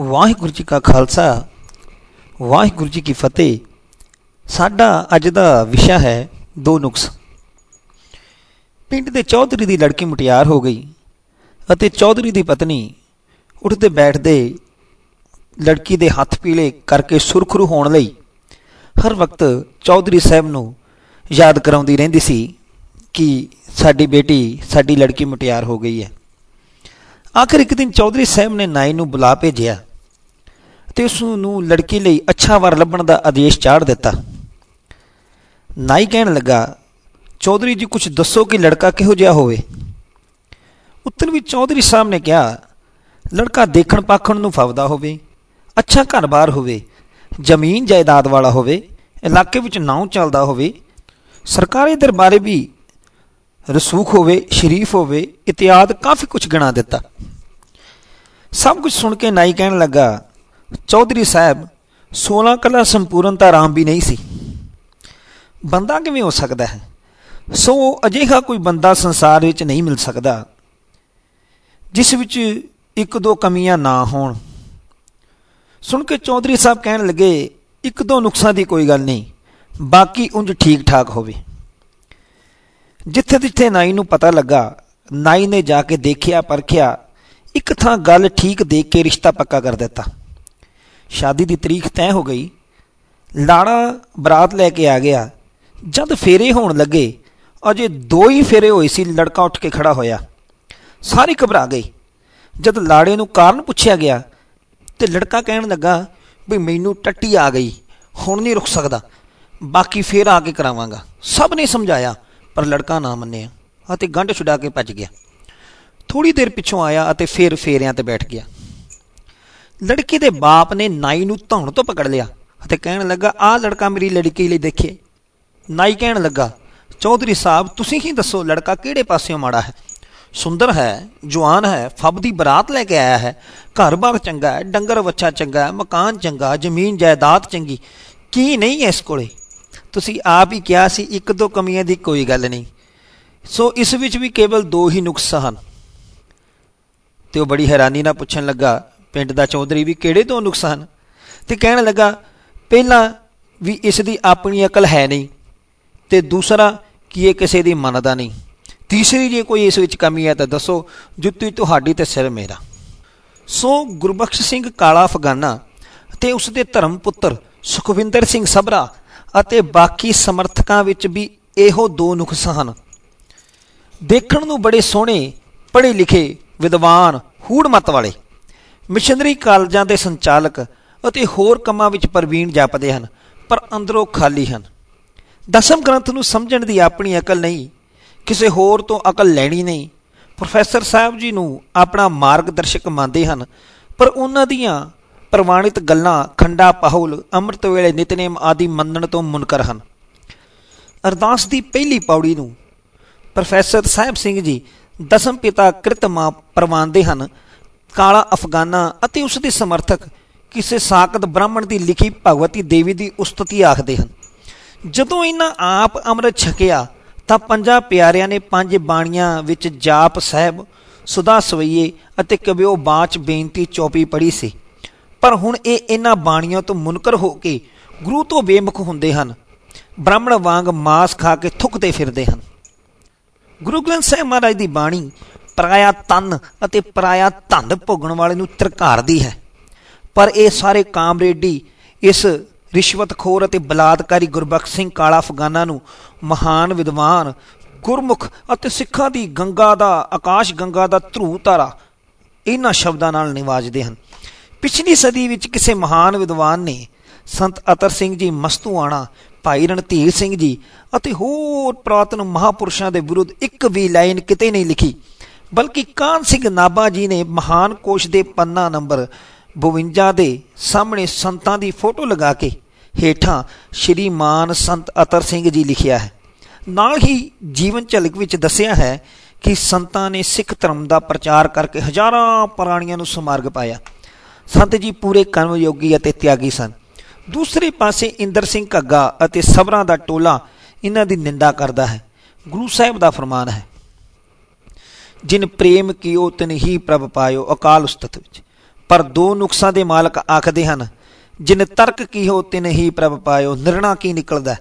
ਵਾਹਿਗੁਰੂ ਜੀ ਕਾ ਖਾਲਸਾ, ਵਾਹਿਗੁਰੂ ਜੀ ਕੀ ਫਤਿਹ। ਸਾਡਾ ਅੱਜ ਦਾ ਵਿਸ਼ਾ ਹੈ ਦੋ ਨੁਕਸ। ਪਿੰਡ ਦੇ ਚੌਧਰੀ ਦੀ ਲੜਕੀ ਮੁਟਿਆਰ ਹੋ ਗਈ ਅਤੇ ਚੌਧਰੀ ਦੀ ਪਤਨੀ ਉੱਠਦੇ ਬੈਠਦੇ ਲੜਕੀ ਦੇ ਹੱਥ ਪੀਲੇ ਕਰਕੇ ਸੁਰਖਰੂ ਹੋਣ ਲਈ ਹਰ ਵਕਤ ਚੌਧਰੀ ਸਾਹਿਬ ਨੂੰ ਯਾਦ ਕਰਾਉਂਦੀ ਰਹਿੰਦੀ ਸੀ ਕਿ ਸਾਡੀ ਬੇਟੀ, ਸਾਡੀ ਲੜਕੀ ਮੁਟਿਆਰ ਹੋ ਗਈ ਹੈ। ਆਖਰ ਇੱਕ ਦਿਨ ਚੌਧਰੀ ਸਾਹਿਬ ਨੇ ਨਾਈ ਨੂੰ ਬੁਲਾ ਭੇਜਿਆ। ਤੇ ਉਸ ਨੂੰ ਲੜਕੀ ਲਈ ਅੱਛਾ ਵਰ ਲੱਭਣ ਦਾ ਆਦੇਸ਼ ਚਾੜ ਦਿੱਤਾ। ਨਾਈ ਕਹਿਣ ਲੱਗਾ, ਚੌਧਰੀ ਜੀ ਕੁਝ ਦੱਸੋ ਕਿ ਲੜਕਾ ਕਿਹੋ ਜਿਹਾ ਹੋਵੇ? ਉੱਤਰ ਵੀ ਚੌਧਰੀ ਸਾਹਿਬ ਨੇ ਕਿਹਾ, ਲੜਕਾ ਦੇਖਣ ਪਾਖਣ ਨੂੰ ਫਵਦਾ ਹੋਵੇ, ਅੱਛਾ ਘਰ-ਬਾਰ ਹੋਵੇ, ਜ਼ਮੀਨ ਜਾਇਦਾਦ ਵਾਲਾ ਹੋਵੇ, ਇਲਾਕੇ ਵਿੱਚ ਨਾਉ ਚੱਲਦਾ ਹੋਵੇ, ਸਰਕਾਰੀ ਦਰਬਾਰੇ ਵੀ ਰਸੂਖ ਹੋਵੇ, ਸ਼ਰੀਫ ਹੋਵੇ ਇਤਿਆਦ ਕਾਫੀ ਕੁਝ ਗਿਣਾ ਦਿੱਤਾ। ਸਭ ਕੁਝ ਸੁਣ ਕੇ ਨਾਈ ਕਹਿਣ ਲੱਗਾ ਚੌਧਰੀ ਸਾਹਿਬ 16 ਕਲਾ ਸੰਪੂਰਨਤਾ ਰਾਮ ਵੀ ਨਹੀਂ ਸੀ। ਬੰਦਾ ਕਿਵੇਂ ਹੋ ਸਕਦਾ ਹੈ? ਸੋ ਅਜਿਹਾ ਕੋਈ ਬੰਦਾ ਸੰਸਾਰ ਵਿੱਚ ਨਹੀਂ ਮਿਲ ਸਕਦਾ, ਜਿਸ ਵਿੱਚ ਇੱਕ ਦੋ ਕਮੀਆਂ ਨਾ ਹੋਣ। ਸੁਣ ਕੇ ਚੌਧਰੀ ਸਾਹਿਬ ਕਹਿਣ ਲੱਗੇ, ਇੱਕ ਦੋ ਨੁਕਸਾਂ ਦੀ ਕੋਈ ਗੱਲ ਨਹੀਂ, ਬਾਕੀ ਉਂਝ ਠੀਕ ਠਾਕ ਹੋਵੇ। ਜਿੱਥੇ ਜਿੱਥੇ ਨਾਈ ਨੂੰ ਪਤਾ ਲੱਗਾ, ਨਾਈ ਨੇ ਜਾ ਕੇ ਦੇਖਿਆ ਪਰਖਿਆ ਇੱਕ ਥਾਂ ਗੱਲ ਠੀਕ ਦੇਖ ਕੇ ਰਿਸ਼ਤਾ ਪੱਕਾ ਕਰ ਦਿੱਤਾ। ਸ਼ਾਦੀ ਦੀ ਤਰੀਕ ਤੈਅ ਹੋ ਗਈ। ਲਾੜਾ ਬਰਾਤ ਲੈ ਕੇ ਆ ਗਿਆ। ਜਦ ਫੇਰੇ ਹੋਣ ਲੱਗੇ, ਅਜੇ ਦੋ ਹੀ ਫੇਰੇ ਹੋਏ ਸੀ, ਲੜਕਾ ਉੱਠ ਕੇ ਖੜਾ ਹੋਇਆ। ਸਾਰੇ ਘਬਰਾ ਗਏ। ਜਦ ਲਾੜੇ ਨੂੰ ਕਾਰਨ ਪੁੱਛਿਆ ਗਿਆ ਤੇ ਲੜਕਾ ਕਹਿਣ ਲੱਗਾ ਵੀ ਮੈਨੂੰ ਟੱਟੀ ਆ ਗਈ, ਹੁਣ ਨਹੀਂ ਰੁਕ ਸਕਦਾ। ਬਾਕੀ ਫੇਰ ਆ ਕੇ ਕਰਾਵਾਂਗਾ। ਸਭ ਨੇ ਸਮਝਾਇਆ, ਪਰ ਲੜਕਾ ਨਾ ਮੰਨਿਆ ਅਤੇ ਗੰਢ ਛੁਡਾ ਕੇ ਭੱਜ ਗਿਆ। ਥੋੜੀ ਦੇਰ ਪਿੱਛੋਂ ਆਇਆ ਅਤੇ ਫੇਰ ਫੇਰਿਆਂ ਤੇ ਬੈਠ ਗਿਆ। ਲੜਕੀ ਦੇ ਬਾਪ ਨੇ ਨਾਈ ਨੂੰ ਧੌਣ ਤੋਂ ਪਕੜ ਲਿਆ ਅਤੇ ਕਹਿਣ ਲੱਗਾ ਆਹ ਲੜਕਾ ਮੇਰੀ ਲੜਕੀ ਲਈ ਦੇਖੇ। ਨਾਈ ਕਹਿਣ ਲੱਗਾ, ਚੌਧਰੀ ਸਾਹਿਬ, ਤੁਸੀਂ ਹੀ ਦੱਸੋ ਲੜਕਾ ਕਿਹੜੇ ਪਾਸਿਓਂ ਮਾੜਾ ਹੈ? ਸੁੰਦਰ ਹੈ ਜਵਾਨ ਹੈ, ਫੱਬ ਦੀ ਬਰਾਤ ਲੈ ਕੇ ਆਇਆ ਹੈ। ਘਰ-ਬਾਰ ਚੰਗਾ ਹੈ, ਡੰਗਰ ਵੱਛਾ ਚੰਗਾ ਹੈ, ਮਕਾਨ ਚੰਗਾ ਜ਼ਮੀਨ, ਜਾਇਦਾਦ ਚੰਗੀ। ਕੀ ਨਹੀਂ ਹੈ ਇਸ ਕੋਲੇ? ਤੁਸੀਂ ਆਪ ਹੀ ਕਿਹਾ ਸੀ, ਇੱਕ ਦੋ ਕਮੀਆਂ ਦੀ ਕੋਈ ਗੱਲ ਨਹੀਂ। ਸੋ ਇਸ ਵਿੱਚ ਵੀ ਕੇਵਲ ਦੋ ਹੀ ਨੁਕਸ ਹਨ। ਤੇ ਉਹ ਬੜੀ ਹੈਰਾਨੀ ਨਾਲ ਪੁੱਛਣ ਲੱਗਾ ਪਿੰਡ ਦਾ ਚੌਧਰੀ ਵੀ ਕਿਹੜੇ ਤੋਂ ਨੁਕਸਾਨ? ਤੇ ਕਹਿਣ ਲੱਗਾ, ਪਹਿਲਾਂ ਵੀ ਇਸ ਦੀ ਆਪਣੀ ਅਕਲ ਹੈ ਨਹੀਂ ਤੇ ਦੂਸਰਾ ਕਿ ਇਹ ਕਿਸੇ ਦੀ ਮੰਨਦਾ ਨਹੀਂ? ਤੀਸਰੀ ਜੇ ਕੋਈ ਇਸ ਵਿੱਚ ਕਮੀ ਹੈ ਤਾਂ ਦੱਸੋ, ਜੁੱਤੀ ਤੁਹਾਡੀ ਤੇ ਸਿਰ ਮੇਰਾ। ਸੋ ਗੁਰਬਖਸ਼ ਸਿੰਘ ਕਾਲਾ ਅਫਗਾਨਾ ਤੇ ਉਸ ਦੇ ਧਰਮ ਪੁੱਤਰ ਸੁਖਵਿੰਦਰ ਸਿੰਘ ਸਭਰਾ ਅਤੇ ਬਾਕੀ ਸਮਰਥਕਾਂ ਵਿੱਚ ਵੀ ਇਹੋ ਦੋ ਨੁਕਸ ਹਨ ਦੇਖਣ ਨੂੰ ਬੜੇ ਸੋਹਣੇ, ਪੜ੍ਹੇ ਲਿਖੇ, ਵਿਦਵਾਨ ਹੂੜ ਮਤ ਵਾਲੇ। ਮਿਸ਼ਨਰੀ ਕਾਲਜਾਂ ਦੇ ਸੰਚਾਲਕ ਅਤੇ ਹੋਰ ਕੰਮਾਂ ਵਿੱਚ ਪ੍ਰਵੀਨ ਜਾਪਦੇ ਹਨ, ਪਰ ਅੰਦਰੋਂ ਖਾਲੀ ਹਨ। ਦਸਮ ਗ੍ਰੰਥ ਨੂੰ ਸਮਝਣ ਦੀ ਆਪਣੀ ਅਕਲ ਨਹੀਂ, ਕਿਸੇ ਹੋਰ ਤੋਂ ਅਕਲ ਲੈਣੀ ਨਹੀਂ। ਪ੍ਰੋਫੈਸਰ ਸਾਹਿਬ ਜੀ ਨੂੰ ਆਪਣਾ ਮਾਰਗਦਰਸ਼ਕ ਮੰਨਦੇ ਹਨ, ਪਰ ਉਹਨਾਂ ਦੀਆਂ ਪ੍ਰਮਾਣਿਤ ਗੱਲਾਂ ਖੰਡਾ ਪਾਹੁਲ, ਅੰਮ੍ਰਿਤ ਵੇਲੇ ਨਿਤਨੇਮ ਆਦਿ ਮੰਨਣ ਤੋਂ ਮੁਨਕਰ ਹਨ। ਅਰਦਾਸ ਦੀ ਪਹਿਲੀ ਪੌੜੀ ਨੂੰ ਪ੍ਰੋਫੈਸਰ ਸਾਹਿਬ ਸਿੰਘ ਜੀ ਦਸਮ ਪਿਤਾ ਕ੍ਰਿਤਮਾ ਪ੍ਰਵਾਨਦੇ ਹਨ ਕਾਲਾ ਅਫਗਾਨਾ ਅਤੇ ਉਸ ਦੇ ਸਮਰਥਕ ਕਿਸੇ ਸਾਕਤ ਬ੍ਰਾਹਮਣ ਦੀ ਲਿਖੀ ਭਗਵਤੀ ਦੇਵੀ ਦੀ ਉਸਤਤੀ ਆਖਦੇ ਹਨ। ਜਦੋਂ ਇਹਨਾਂ ਆਪ ਅੰਮ੍ਰਿਤ ਛਕਿਆ, ਤਾਂ ਪੰਜਾਂ ਪਿਆਰਿਆਂ ਨੇ ਪੰਜ ਬਾਣੀਆਂ ਵਿੱਚ ਜਾਪ ਸਾਹਿਬ, ਸੁਦਾ ਸਵਈਏ ਅਤੇ ਕਬਿਓ ਬਾਚ ਬੇਨਤੀ ਚੌਪੀ ਪੜੀ ਸੀ। ਪਰ ਹੁਣ ਇਹ ਇਹਨਾਂ ਬਾਣੀਆਂ ਤੋਂ ਮੁਨਕਰ ਹੋ ਕੇ ਗੁਰੂ ਤੋਂ ਬੇਮੁਖ ਹੁੰਦੇ ਹਨ। ਬ੍ਰਾਹਮਣ ਵਾਂਗ ਮਾਸ ਖਾ ਕੇ ਥੁੱਕਦੇ ਫਿਰਦੇ ਹਨ। ਗੁਰੂ ਗ੍ਰੰਥ ਸਾਹਿਬ ਮਹਾਰਾਜ ਦੀ ਬਾਣੀ ਪਰਾਇਆ ਤਨ ਅਤੇ ਪਰਾਇਆ ਧੰਦ ਭੋਗਣ ਵਾਲੇ ਨੂੰ ਧਰਕਾਰਦੀ ਹੈ। ਪਰ ਇਹ ਸਾਰੇ ਕਾਮਰੇਡੀ ਇਸ ਰਿਸ਼ਵਤਖੋਰ ਅਤੇ ਬਲਾਤਕਾਰੀ ਗੁਰਬਖਸ਼ ਸਿੰਘ ਕਾਲਾ ਅਫਗਾਨਾ ਨੂੰ ਮਹਾਨ ਵਿਦਵਾਨ, ਗੁਰਮੁਖ ਅਤੇ ਸਿੱਖਾਂ ਦੀ ਗੰਗਾ ਦਾ, ਆਕਾਸ਼ ਗੰਗਾ ਦਾ ਧਰੂ ਤਾਰਾ ਇਹਨਾਂ ਸ਼ਬਦਾਂ ਨਾਲ ਨਿਵਾਜਦੇ ਹਨ। ਪਿਛਲੀ ਸਦੀ ਵਿੱਚ ਕਿਸੇ ਮਹਾਨ ਵਿਦਵਾਨ ਨੇ ਸੰਤ ਅਤਰ ਸਿੰਘ ਜੀ, ਮਸਤੂਆਣਾ, ਭਾਈ ਰਣਧੀਰ ਸਿੰਘ ਜੀ ਅਤੇ ਹੋਰ ਪ੍ਰਾਤਨ ਮਹਾਪੁਰਸ਼ਾਂ ਦੇ ਵਿਰੁੱਧ ਇੱਕ ਵੀ ਲਾਈਨ ਕਿਤੇ ਨਹੀਂ ਲਿਖੀ। ਬਲਕਿ ਕਾਨ ਸਿੰਘ ਨਾਬਾ ਜੀ ਨੇ ਮਹਾਨ ਕੋਸ਼ ਦੇ ਪੰਨਾ ਨੰਬਰ 52 ਦੇ ਸਾਹਮਣੇ ਸੰਤਾਂ ਦੀ ਫੋਟੋ ਲਗਾ ਕੇ ਹੇਠਾਂ ਸ਼੍ਰੀਮਾਨ ਸੰਤ ਅਤਰ ਸਿੰਘ ਜੀ ਲਿਖਿਆ ਹੈ। ਨਾਲ ਹੀ ਜੀਵਨ ਝਲਕ ਵਿੱਚ ਦੱਸਿਆ ਹੈ ਕਿ ਸੰਤਾਂ ਨੇ ਸਿੱਖ ਧਰਮ ਦਾ ਪ੍ਰਚਾਰ ਕਰਕੇ ਹਜ਼ਾਰਾਂ ਪ੍ਰਾਣੀਆਂ ਨੂੰ ਸਮਾਰਗ ਪਾਇਆ। ਸੰਤ ਜੀ ਪੂਰੇ ਕਰਮਯੋਗੀ ਅਤੇ ਤਿਆਗੀ ਸਨ। ਦੂਸਰੇ ਪਾਸੇ ਇੰਦਰ ਸਿੰਘ ਘੱਗਾ ਅਤੇ ਸਬਰਾਂ ਦਾ ਟੋਲਾ ਇਹਨਾਂ ਦੀ ਨਿੰਦਾ ਕਰਦਾ ਹੈ। ਗੁਰੂ ਸਾਹਿਬ ਦਾ ਫਰਮਾਨ ਹੈ ਜਿਨ ਪ੍ਰੇਮ ਕੀਓ ਤਿਨ ਹੀ ਪ੍ਰਭ ਪਾਇਓ ਅਕਾਲ ਉਸਤਤ ਵਿੱਚ। ਪਰ ਦੋ ਨੁਕਸਾਂ ਦੇ ਮਾਲਕ ਆਖਦੇ ਹਨ, ਜਿਨ ਤਰਕ ਕੀ ਹੋ ਤਿਨ ਹੀ ਪ੍ਰਭ ਪਾਇਓ, ਨਿਰਣਾ ਕੀ ਨਿਕਲਦਾ?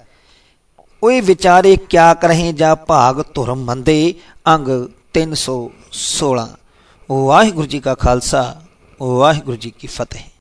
ਓਏ ਵਿਚਾਰੇ ਕਿਆ ਕਰਹਿ ਜਾ ਭਾਗ ਧੁਰਮ ਮੰਦੇ, ਅੰਗ 316 ਵਾਹਿਗੁਰੂ ਜੀ ਕਾ ਖਾਲਸਾ, ਵਾਹਿਗੁਰੂ ਜੀ ਕੀ ਫਤਿਹ।